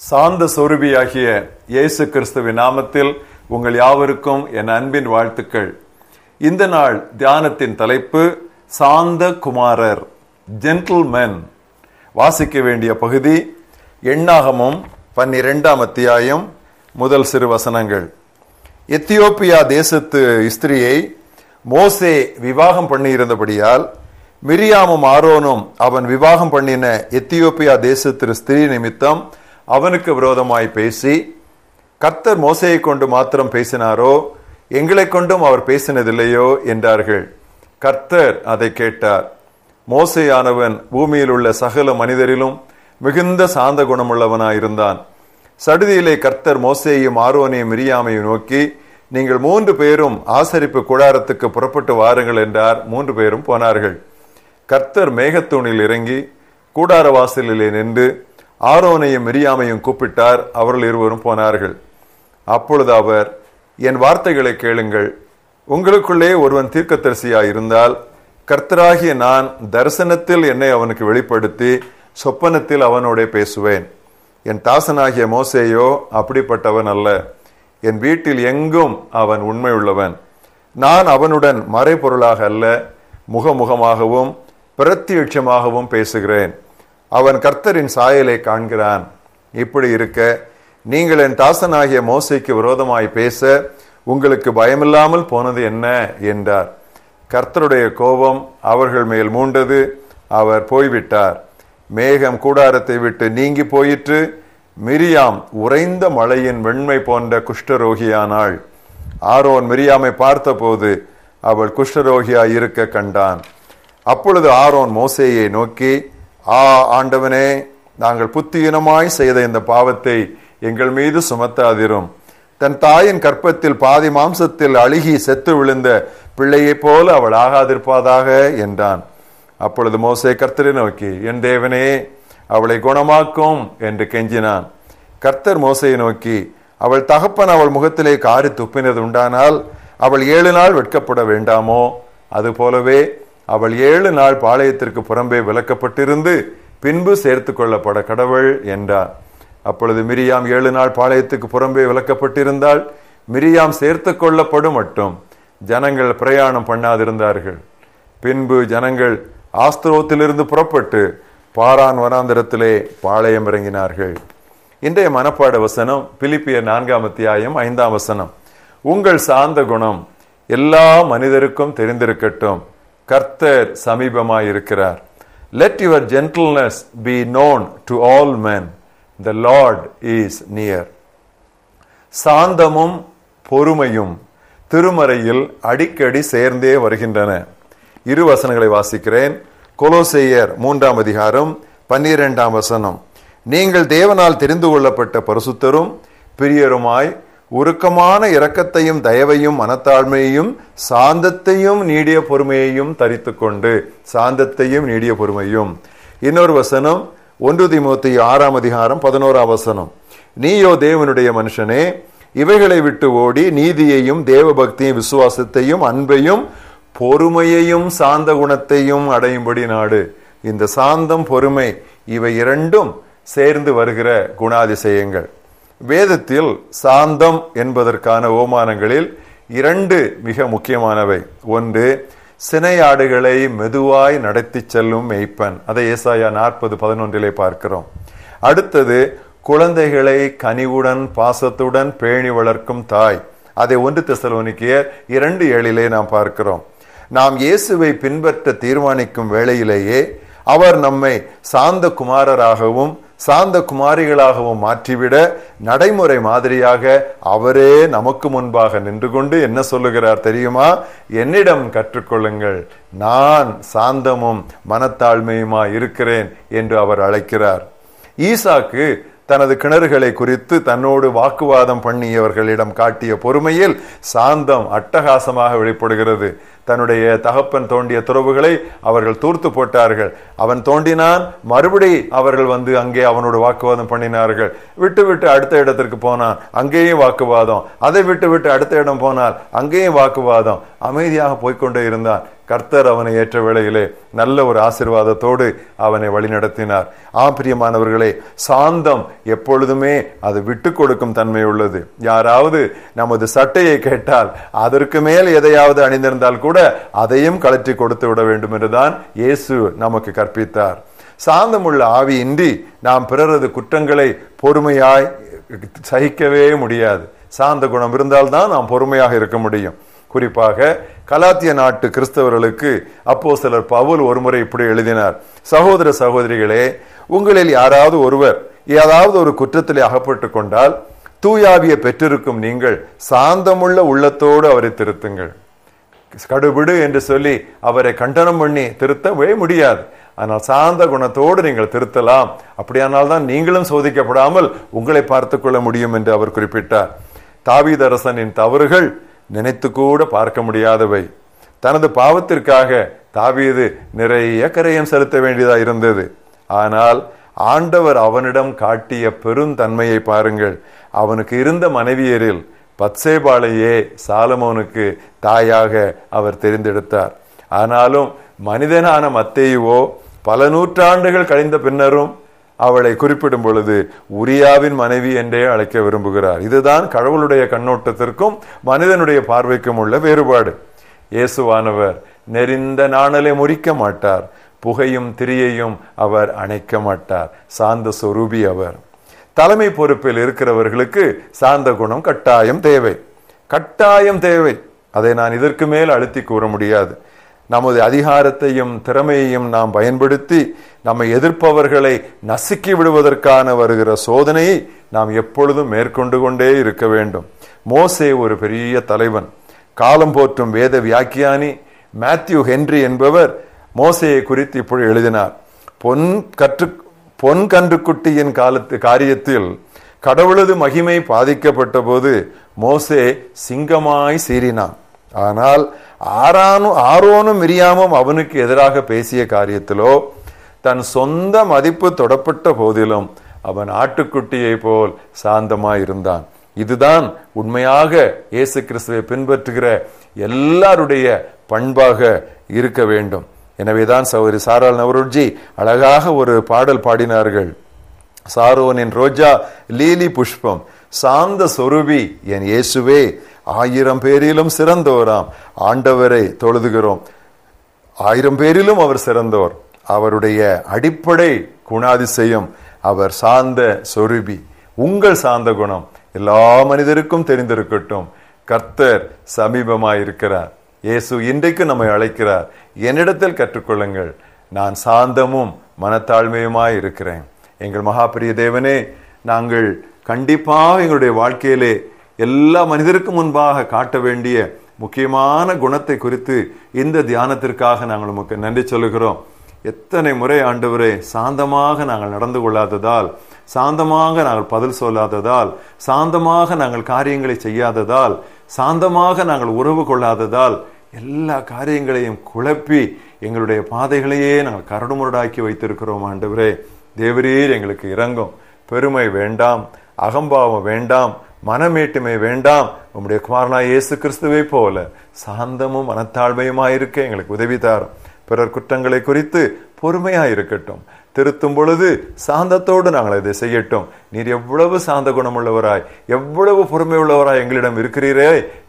சாந்த சொருபியாகிய இயேசு கிறிஸ்துவின் நாமத்தில் உங்கள் யாவருக்கும் என் அன்பின் வாழ்த்துக்கள். இந்த நாள் தியானத்தின் தலைப்பு சாந்த குமாரர் ஜென்டில்மென் வாசிக்க வேண்டிய பகுதி எண்ணாகமும் பன்னிரெண்டாம் அத்தியாயம் முதல் சிறு வசனங்கள் எத்தியோப்பியா தேசத்து ஸ்திரியை மோசே விவாகம் பண்ணியிருந்தபடியால் மிரியாமும் ஆரோனும் அவன் விவாகம் பண்ணின எத்தியோப்பியா தேசத்து ஸ்திரீ நிமித்தம் அவனுக்கு விரோதமாய் பேசி கர்த்தர் மோசையை கொண்டு மாத்திரம் பேசினாரோ எங்களை கொண்டும் அவர் பேசினதில்லையோ என்றார்கள். கர்த்தர் அதை கேட்டார். மோசையானவன் பூமியில் உள்ள சகல மனிதரிலும் மிகுந்த சாந்த குணமுள்ளவனாயிருந்தான். சடுதியிலே கர்த்தர் மோசையையும் ஆரோனையும் மிரியாமையும் நோக்கி நீங்கள் மூன்று பேரும் ஆசரிப்பு கூடாரத்துக்கு புறப்பட்டு வாருங்கள் என்றார். மூன்று பேரும் போனார்கள். கர்த்தர் மேகத்தூணில் இறங்கி கூடார வாசலிலே நின்று ஆரோனையும் மிரியாமையும் கூப்பிட்டார். அவர்கள் இருவரும் போனார்கள். அப்பொழுது அவர் என் வார்த்தைகளை கேளுங்கள். உங்களுக்குள்ளே ஒருவன் தீர்க்கதரிசியாய் இருந்தால் கர்த்தராகிய நான் தரிசனத்தில் என்னை அவனுக்கு வெளிப்படுத்தி சொப்பனத்தில் அவனோட பேசுவேன். என் தாசனாகிய மோசேயோ அப்படிப்பட்டவன் அல்ல. என் வீட்டில் எங்கும் அவன் உண்மையுள்ளவன். நான் அவனுடன் மறைபொருளாக அல்ல. முகமுகமாகவும் பிரத்யட்சமாகவும் பேசுகிறேன். அவன் கர்த்தரின் சாயலை காண்கிறான். இப்படி இருக்க நீங்கள் என் தாசனாகிய மோசைக்கு விரோதமாய் பேச உங்களுக்கு பயமில்லாமல் போனது என்ன? என்றார். கர்த்தருடைய கோபம் அவர்கள் மேல் மூண்டது அவர் போய்விட்டார். மேகம் கூடாரத்தை விட்டு நீங்கி போயிற்று மிரியாம் உறைந்த மழையின் வெண்மை போன்ற குஷ்டரோகியானாள். ஆரோன் மிரியாமை பார்த்தபோது அவள் குஷ்டரோகியாய் இருக்க கண்டான். அப்பொழுது ஆரோன் மோசையை நோக்கி ஆ ஆண்டவனே நாங்கள் புத்தியினமாய் செய்த இந்த பாவத்தை எங்கள் மீது சுமத்தாதிரும். தன் தாயின் கற்பத்தில் பாதி மாம்சத்தில் அழுகி செத்து விழுந்த பிள்ளையைப் போல அவள் ஆகாதிருப்பாதாக என்றான். அப்பொழுது மோசே கர்த்தரை நோக்கி என் தேவனே அவளை குணமாக்கும் என்று கெஞ்சினான். கர்த்தர் மோசையை நோக்கி அவள் தகப்பன் அவள் முகத்திலே காரி துப்பினது உண்டானால் அவள் ஏழு நாள் வெட்கப்பட வேண்டாமோ? அது போலவே அவள் ஏழு நாள் பாளையத்திற்கு புறம்பே விலக்கப்பட்டிருந்து பின்பு சேர்த்து கொள்ளப்பட கடவுள் என்றார். அப்பொழுது மிரியாம் ஏழு நாள் பாளையத்துக்கு புறம்பே விலக்கப்பட்டிருந்தால் மிரியாம் சேர்த்து கொள்ளப்படும் மட்டும். ஜனங்கள் பிரயாணம் பண்ணாதிருந்தார்கள். பின்பு ஜனங்கள் ஆஸ்திரோத்திலிருந்து புறப்பட்டு பாரான் வனாந்திரத்திலே பாளையம் இறங்கினார்கள். இன்றைய மனப்பாட வசனம் பிலிப்பிய நான்காம் அத்தியாயம் ஐந்தாம் வசனம். உங்கள் சார்ந்த குணம் எல்லா மனிதருக்கும் தெரிந்திருக்கட்டும். கர்த்தர் சமீபமாயிருக்கிறார். Let your gentleness be known to all men the Lord is near சாந்தமும் பொறுமையும் திருமறையில் அடிக்கடி சேர்ந்தே வருகின்றன. இரு வசனங்களை வாசிக்கிறேன். கொலோசெயர் மூன்றாம் அதிகாரம் பன்னிரெண்டாம் வசனம். நீங்கள் தேவனால் தெரிந்து கொள்ளப்பட்ட பரிசுத்தரும் பிரியருமாய் உருக்கமான இரக்கத்தையும் தயவையும் மனத்தாழ்மையையும் சாந்தத்தையும் நீடிய பொறுமையையும் தரித்து கொண்டு சாந்தத்தையும் நீடிய பொறுமையும். இன்னொரு வசனம் ஒன்று திமுத்தி ஆறாம் அதிகாரம் பதினோராம் வசனம். நீயோ தேவனுடைய மனுஷனே இவைகளை விட்டு ஓடி நீதியையும் தேவபக்தியும் விசுவாசத்தையும் அன்பையும் பொறுமையையும் சாந்த குணத்தையும் அடையும்படி நாடு. இந்த சாந்தம் பொறுமை இவை இரண்டும் சேர்ந்து வருகிற குணாதிசயங்கள். வேதத்தில் சாந்தம் என்பதற்கான ஓமானங்களில் இரண்டு மிக முக்கியமானவை. ஒன்று சினையாடுகளை மெதுவாய் நடத்தி செல்லும் மெய்ப்பன். அதை ஏசாயா நாற்பது பதினொன்றிலே பார்க்கிறோம். அடுத்தது குழந்தைகளை கனிவுடன் பாசத்துடன் பேணி வளர்க்கும் தாய். அதை ஒன்று தெசலோனிக்கியர் இரண்டு ஏழிலே நாம் பார்க்கிறோம். நாம் இயேசுவை பின்பற்ற தீர்மானிக்கும் வேளையிலேயே அவர் நம்மை சாந்த குமாரராகவும் சாந்த குமாரிகளாகவும் மாற்றிவிட நடைமுறை மாதிரியாக அவரே நமக்கு முன்பாக நின்று கொண்டு என்ன சொல்லுகிறார் தெரியுமா? என்னிடம் கற்றுக்கொள்ளுங்கள். நான் சாந்தமும் மனத்தாழ்மையுமா இருக்கிறேன் என்று அவர் அழைக்கிறார். ஈசாக்கு தனது கிணறுகளை குறித்து தன்னோடு வாக்குவாதம் பண்ணியவர்களிடம் காட்டிய பொறுமையில் சாந்தம் அட்டகாசமாக வெளிப்படுகிறது. தன்னுடைய தகப்பன் தோண்டிய துறவுகளை அவர்கள் தூர்த்து போட்டார்கள். அவன் தோண்டினான் மறுபடி அவர்கள் வந்து அங்கே அவனோடு வாக்குவாதம் பண்ணினார்கள். விட்டு விட்டு அடுத்த இடத்திற்கு போனான் அங்கேயும் வாக்குவாதம். அதை விட்டு விட்டு அடுத்த இடம் போனால் அங்கேயும் வாக்குவாதம். அமைதியாக போய்கொண்டே இருந்தான். கர்த்தர் அவனை ஏற்ற வேளையிலே நல்ல ஒரு ஆசிர்வாதத்தோடு அவனை வழிநடத்தினார். ஆப்பிரியமானவர்களே சாந்தம் எப்பொழுதுமே அது விட்டு கொடுக்கும் தன்மை உள்ளது. யாராவது நமது சட்டையை கேட்டால் அதற்கு மேல் எதையாவது அணிந்திருந்தால் கூட அதையும் கழற்றி கொடுத்து விட வேண்டும் என்றுதான் இயேசு நமக்கு கற்பித்தார். சாந்தமுள்ள ஆவியின்றி நாம் பிறரது குற்றங்களை பொறுமையாய் சகிக்கவே முடியாது. சாந்த குணம் இருந்தால்தான் நாம் பொறுமையாக இருக்க முடியும். குறிப்பாக கலாத்திய நாட்டு கிறிஸ்தவர்களுக்கு அப்போ சிலர் பவுல் ஒருமுறை இப்படி எழுதினார் சகோதர சகோதரிகளே உங்களில் யாராவது ஒருவர் ஏதாவது ஒரு குற்றத்திலே அகப்பட்டு கொண்டால் தூயாவிய பெற்றிருக்கும் நீங்கள் சாந்தமுள்ள உள்ளத்தோடு அவரை திருத்துங்கள். கடுபிடு என்று சொல்லி அவரை கண்டனம் பண்ணி திருத்தவே முடியாது. ஆனால் சாந்த குணத்தோடு நீங்கள் திருத்தலாம். அப்படியானால் தான் நீங்களும் சோதிக்கப்படாமல் உங்களை பார்த்து கொள்ள முடியும் என்று அவர் குறிப்பிட்டார். தாவீதரசனின் தவறுகள் நினைத்து கூட பார்க்க முடியாதவை. தனது பாவத்திற்காக தாவீது நிறைய கரையம் செலுத்த வேண்டியதா இருந்தது. ஆனால் ஆண்டவர் அவனிடம் காட்டிய பெருந்தன்மையை பாருங்கள். அவனுக்கு இருந்த மனைவியரில் பத்சேபாலையே சாலமோனுக்கு தாயாக அவர் தெரிந்தெடுத்தார். ஆனாலும் மனிதனான மத்தேயுவோ பல நூற்றாண்டுகள் கழிந்த பின்னரும் அவளை குறிப்பிடும் பொழுது உரியாவின் மனைவி என்றே அழைக்க விரும்புகிறார். இதுதான் கடவுளுடைய கண்ணோட்டத்திற்கும் மனிதனுடைய பார்வைக்கும் உள்ள வேறுபாடு. இயேசுவானவர் நெறிந்த நாணலை முறிக்க மாட்டார். புகையும் திரியையும் அவர் அணைக்க மாட்டார். சாந்த சொரூபி அவர். தலைமை பொறுப்பில் இருக்கிறவர்களுக்கு சாந்த குணம் கட்டாயம் தேவை. கட்டாயம் தேவை. அதை நான் இதற்கு மேல் அழுத்தி கூற முடியாது. நமது அதிகாரத்தையும் திறமையையும் நாம் பயன்படுத்தி நம்மை எதிர்ப்பவர்களை நசுக்கி விடுவதற்கான வருகிற சோதனையை நாம் எப்பொழுதும் மேற்கொண்டு கொண்டே இருக்க வேண்டும். மோசே ஒரு பெரிய தலைவன். காலம் போற்றும் வேத வியாக்கியானி மேத்யூ ஹென்றி என்பவர் மோசையை குறித்து இப்படி எழுதினார். பொன் கற்று பொன் கன்றுக்குட்டியின் காலத்து காரியத்தில் கடவுளது மகிமை பாதிக்கப்பட்ட போது மோசே சிங்கமாய் சீறினான். ஆனால் ஆறானும் ஆரோனும் மிரியாமும் அவனுக்கு எதிராக பேசிய காரியத்திலோ தன் சொந்த மதிப்பு தொடப்பட்ட போதிலும் அவன் ஆட்டுக்குட்டியை போல் சாந்தமாயிருந்தான். இதுதான் உண்மையாக இயேசு கிறிஸ்துவை பின்பற்றுகிற எல்லாருடைய பண்பாக இருக்க வேண்டும். எனவேதான் சௌரி சாரால் நவரோஜி அழகாக ஒரு பாடல் பாடினார்கள். சாரோனின் ரோஜா லீலி புஷ்பம் சாந்த சொருபி என் இயேசுவே ஆயிரம் பேரிலும் சிறந்தோராம். ஆண்டவரை தொழுதுகிறோம். ஆயிரம் பேரிலும் அவர் சிறந்தோர். அவருடைய அடிப்படை குணாதிசயம் அவர் சாந்த சொருபி உங்கள் சாந்த குணம். எல்லா மனிதருக்கும் தெரிந்திருக்கட்டும். கர்த்தர் சமீபமாயிருக்கிறார். இயேசு இன்றைக்கு நம்மை அழைக்கிறார். என்னிடத்தில் கற்றுக்கொள்ளுங்கள். நான் சாந்தமும் மனத்தாழ்மையுமாய் இருக்கிறேன் எங்கள் மகாபிரிய தேவனே நாங்கள் கண்டிப்பாக எங்களுடைய வாழ்க்கையிலே எல்லா மனிதருக்கும் முன்பாக காட்ட வேண்டிய முக்கியமான குணத்தை குறித்து இந்த தியானத்திற்காக நாங்கள் உமக்கு நன்றி சொல்லுகிறோம். எத்தனை முறை ஆண்டவரே சாந்தமாக நாங்கள் நடந்து கொள்ளாததால் சாந்தமாக நாங்கள் பதில் சொல்லாததால் சாந்தமாக நாங்கள் காரியங்களை செய்யாததால் சாந்தமாக நாங்கள் உறவு கொள்ளாததால் எல்லா காரியங்களையும் குழப்பி எங்களுடைய பாதைகளையே நாங்கள் கரடுமுரடாக்கி வைத்திருக்கிறோம் ஆண்டவரே. தேவரீர் எங்களுக்கு இறங்கும் பெருமை வேண்டாம். அகம்பாவம் வேண்டாம். மனமேட்டுமை வேண்டாம். உம்முடைய குமாரனா இயேசு கிறிஸ்துவை போல சாந்தமும் மனத்தாழ்மையுமாயிருக்க எங்களுக்கு உதவி தாரும். பிறர் குற்றங்களை குறித்து பொறுமையா இருக்கட்டும் திருத்தும் பொழுது சாந்தத்தோடு நாங்கள் இதை செய்யட்டும். நீர் எவ்வளவு சாந்த குணமுள்ளவராய் எவ்வளவு பொறுமை உள்ளவராய் எங்களிடம் இருக்கிறீரே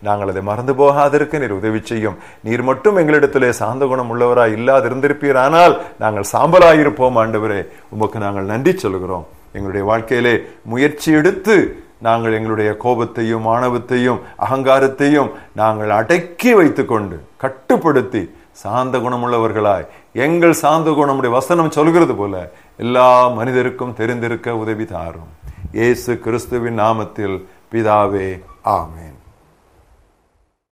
நாங்கள் அதை மறந்து போகாதிருக்க நீர் உதவி செய்யும். நீர் மட்டும் எங்களிடத்திலே சாந்த குணம் உள்ளவராய் இல்லாதிருந்திருப்பீர் ஆனால் நாங்கள் சாம்பலாயிருப்போம் ஆண்டவரே. உமக்கு நாங்கள் நன்றி சொல்கிறோம் எங்களுடைய வாழ்க்கையிலே முயற்சி எடுத்து நாங்கள் எங்களுடைய கோபத்தையும் ஆணவத்தையும் அகங்காரத்தையும் நாங்கள் அடக்கி வைத்துக்கொண்டு கட்டுப்படுத்தி சாந்த குணமுள்ளவர்களாய் எங்கள் சாந்த குணமுடைய வசனம் சொல்கிறது போல எல்லா மனிதருக்கும் தெரிந்திருக்க உதவி தாரும். இயேசு கிறிஸ்துவின் நாமத்தில் பிதாவே ஆமேன்.